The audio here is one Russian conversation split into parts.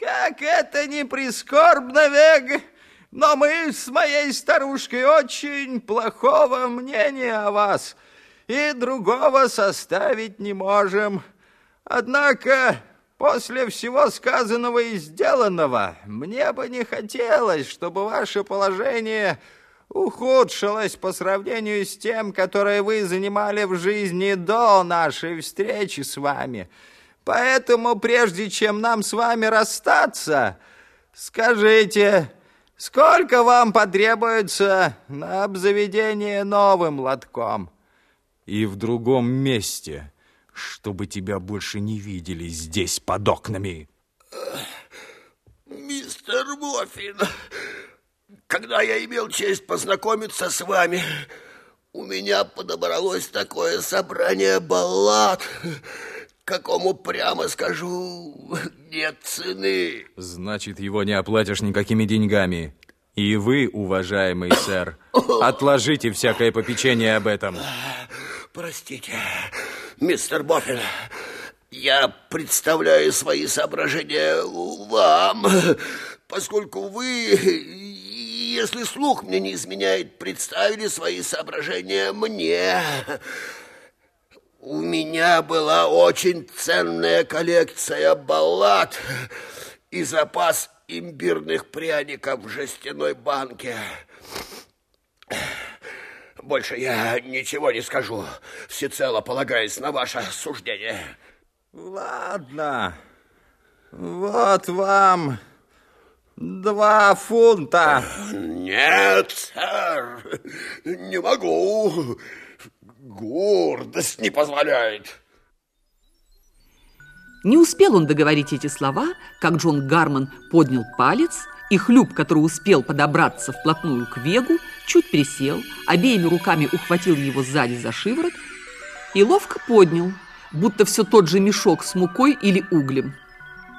Как это не прискорбно, Вег, но мы с моей старушкой очень плохого мнения о вас и другого составить не можем. Однако после всего сказанного и сделанного мне бы не хотелось, чтобы ваше положение ухудшилось по сравнению с тем, которое вы занимали в жизни до нашей встречи с вами. Поэтому прежде чем нам с вами расстаться, скажите, сколько вам потребуется на обзаведение новым лотком? И в другом месте, чтобы тебя больше не видели здесь под окнами. Мистер Моффин, когда я имел честь познакомиться с вами, у меня подобралось такое собрание баллад, какому, прямо скажу, нет цены. Значит, его не оплатишь никакими деньгами. И вы, уважаемый сэр, отложите всякое попечение об этом. Простите, мистер Боффин, я представляю свои соображения вам, поскольку вы если слух мне не изменяет, представили свои соображения мне. У меня была очень ценная коллекция баллад и запас имбирных пряников в жестяной банке. Больше я ничего не скажу, всецело полагаясь на ваше суждение. Ладно, вот вам Два фунта. Нет, сэр, не могу. Гордость не позволяет. Не успел он договорить эти слова, как Джон Гарман поднял палец, и хлюп, который успел подобраться вплотную к Вегу, чуть присел, обеими руками ухватил его сзади за шиворот и ловко поднял, будто все тот же мешок с мукой или углем.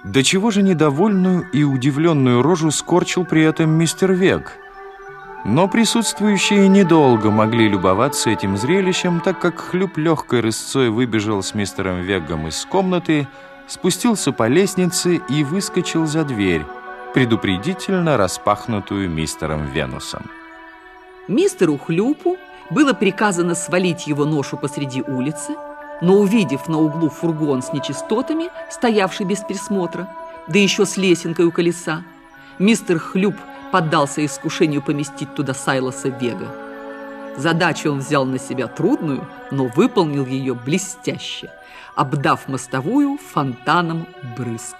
До чего же недовольную и удивленную рожу скорчил при этом мистер Вег. Но присутствующие недолго могли любоваться этим зрелищем, так как хлюп легкой рысцой выбежал с мистером Вегом из комнаты, спустился по лестнице и выскочил за дверь, предупредительно распахнутую мистером Венусом. Мистеру Хлюпу было приказано свалить его ношу посреди улицы, но увидев на углу фургон с нечистотами, стоявший без присмотра, да еще с лесенкой у колеса, мистер Хлюп поддался искушению поместить туда Сайлоса Вега. Задачу он взял на себя трудную, но выполнил ее блестяще, обдав мостовую фонтаном брызг.